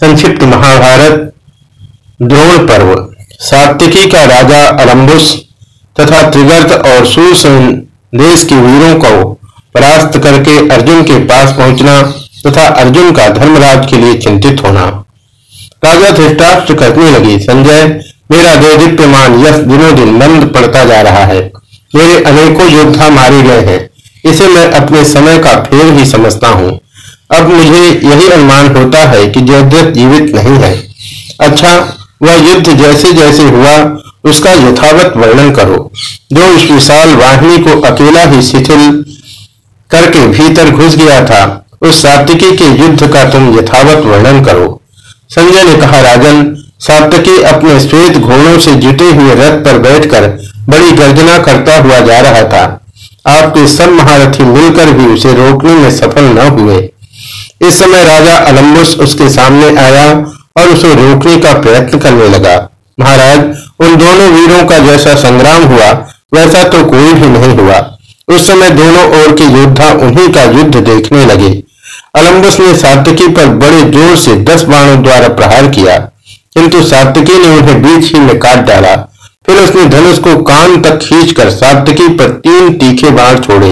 संक्षिप्त महाभारत, द्रोण पर्व। सात्विकी का राजा अलम्बुस तथा त्रिगर्त और सुसेन देश के वीरों को परास्त करके अर्जुन के पास पहुँचना तथा अर्जुन का धर्मराज के लिए चिंतित होना। राजा धृष्टाष्ट्र करने लगी, संजय, मेरा देदीप्यमान यश दिनों दिन मंद पड़ता जा रहा है। मेरे अनेकों योद्धा मारे गए हैं, इसे मैं अपने समय का फेर ही समझता हूँ। अब मुझे यही अनुमान होता है कि जयद्रथ जीवित नहीं है। अच्छा वह युद्ध जैसे जैसे हुआ, उसका यथावत वर्णन करो। जो इस विशाल वाहिनी को अकेला ही शिथिल करके भीतर घुस गया था, उस सात्विकी के युद्ध का तुम यथावत वर्णन करो। संजय ने कहा, राजन, सात्विकी अपने श्वेत घोड़ों से जुटे हुए रथ पर बैठकर बड़ी गर्जना करता हुआ जा रहा था। आपके सब महारथी मिलकर भी उसे रोकने में सफल न हुए। इस समय राजा अलम्बुस उसके सामने आया और उसे रोकने का प्रयत्न करने लगा। महाराज, उन दोनों वीरों का जैसा संग्राम हुआ, वैसा तो कोई भी नहीं हुआ। उस समय दोनों ओर के योद्धा उन्हीं का युद्ध देखने लगे। अलम्बुस ने सात्विकी पर बड़े ज़ोर से दस बाणों द्वारा प्रहार किया, किंतु सात्विकी ने उन्हें बीच ही में काट डाला। फिर उसने धनुष को कान तक खींचकर सातकी पर तीन तीखे बाण छोड़े।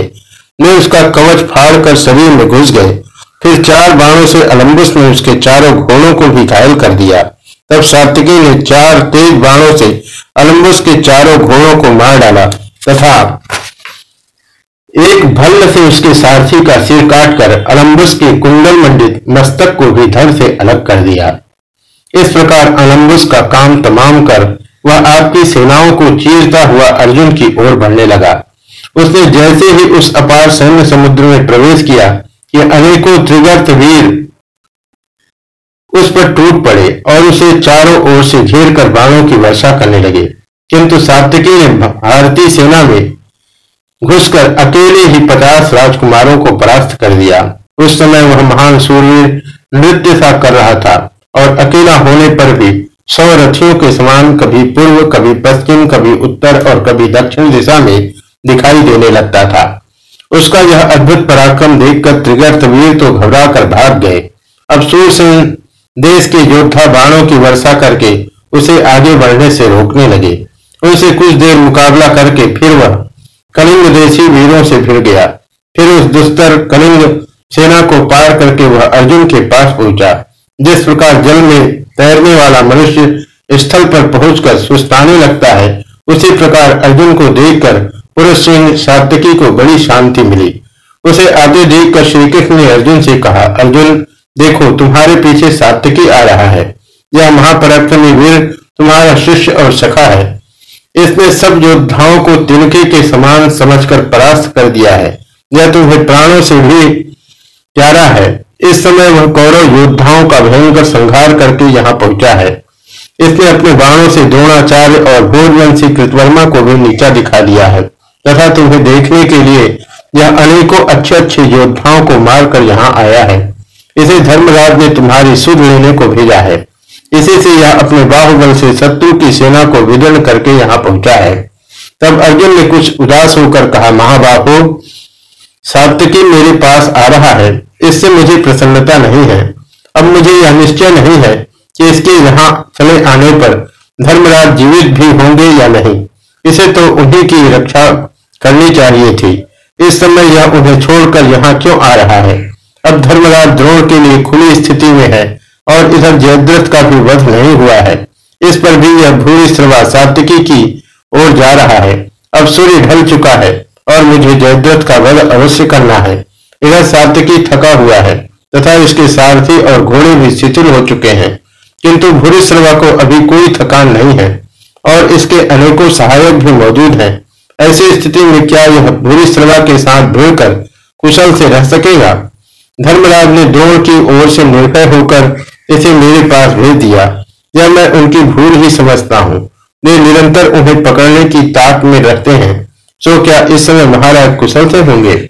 वे उसका कवच फाड़ कर शरीर में घुस गए। फिर चार बाणों से अलम्बुस ने उसके चारों घोड़ों को भी घायल कर दिया। तब सात्विकी ने चार तेज बाणों से अलम्बुस के चारों घोड़ों को मार डाला तथा एक भल्ल से उसके सारथी का सिर काटकर अलम्बुस के कुंडल मंडित मस्तक को भी धड़ से अलग कर दिया। इस प्रकार अलम्बुस का काम तमाम कर वह आपकी सेनाओं को चीरता हुआ अर्जुन की ओर बढ़ने लगा। उसने जैसे ही उस अपार सैन्य समुद्र में प्रवेश किया कि अनेकों त्रिगर्त वीर उस पर टूट पड़े और उसे चारों ओर से घेर कर बाणों की वर्षा करने लगे। किंतु सात्विकी ने भारतीय सेना में घुसकर अकेले ही पचास राजकुमारों को परास्त कर दिया। उस समय वह महान सूर्य नृत्य सा कर रहा था और अकेला होने पर भी सौ रथियों के समान कभी पूर्व, कभी पश्चिम, कभी उत्तर और कभी दक्षिण दिशा में दिखाई देने लगता था। उसका यह अद्भुत पराक्रम देखकर त्रिगर्त वीर तो घबरा कर भाग गए। अब सूरसेन देश के योद्धा बाणों की वर्षा करके उसे आगे बढ़ने से रोकने लगे। उनसे कुछ देर मुकाबला करके फिर वह कलिंग देशी वीरों से फिर गया। फिर उस दुस्तर कलिंग सेना को पार करके वह अर्जुन के पास पहुँचा, जिस प्रकार जल में तैरने वाला मनुष्य स्थल पर पहुंचकर सुस्ताने लगता है, उसी प्रकार अर्जुन को देखकर पुरुष सिंह सात्विकी को बड़ी शांति मिली। उसे आते देखकर श्री कृष्ण ने अर्जुन से कहा, अर्जुन, देखो, तुम्हारे पीछे सात्विकी आ रहा है। यह महापराक्रमी वीर तुम्हारा शिष्य और सखा है। इसने सब योद्धाओं को तिनके के समान समझकर परास्त कर दिया है। यह तुम्हें प्राणों से भी प्यारा है। इस समय वह कौरव योद्धाओं का भयंकर संहार करके यहाँ पहुँचा है। इसने अपने बाणों से द्रोणाचार्य और भोजवंशी कृतवर्मा को भी नीचा दिखा दिया है। तथा तुम्हें देखने के लिए यह अनेकों अच्छे अच्छे योद्धाओं को मारकर यहाँ आया है। इसे धर्मराज ने तुम्हारी सुध लेने को भेजा है। इसी से यह अपने बाहुबल से शत्रु की सेना को विदर्ण करके यहाँ पहुँचा है। तब अर्जुन ने कुछ उदास होकर कहा, महाबाहु, सात्विकी मेरे पास आ रहा है। इससे मुझे प्रसन्नता नहीं है। अब मुझे यह निश्चय नहीं है कि इसके यहाँ चले आने पर धर्मराज जीवित भी होंगे या नहीं। इसे तो उन्हीं की रक्षा करनी चाहिए थी। इस समय यह उन्हें छोड़कर यहाँ क्यों आ रहा है? अब धर्मराज द्रोण के लिए खुली स्थिति में है और इधर जयद्रथ का भी वध नहीं हुआ है। इस पर भी यह भूरी श्रवा सात्विकी की ओर जा रहा है। अब सूर्य ढल चुका है और मुझे जयद्रथ का वध अवश्य करना है। इधर सात्विकी थका हुआ है तथा इसके सारथी और घोड़े भी शिथिल हो चुके हैं। किंतु भूरी श्रवा को अभी कोई थकान नहीं है और इसके अनेकों सहायक भी मौजूद हैं। ऐसी स्थिति में क्या यह बुरी श्रवा के साथ भिड़कर कुशल से रह सकेगा? धर्मराज ने द्रोण की ओर से निर्भय होकर इसे मेरे पास भेज दिया। यह मैं उनकी भूल ही समझता हूँ। वे निरंतर उन्हें पकड़ने की ताक में रखते हैं। तो क्या इस समय महाराज कुशल से होंगे?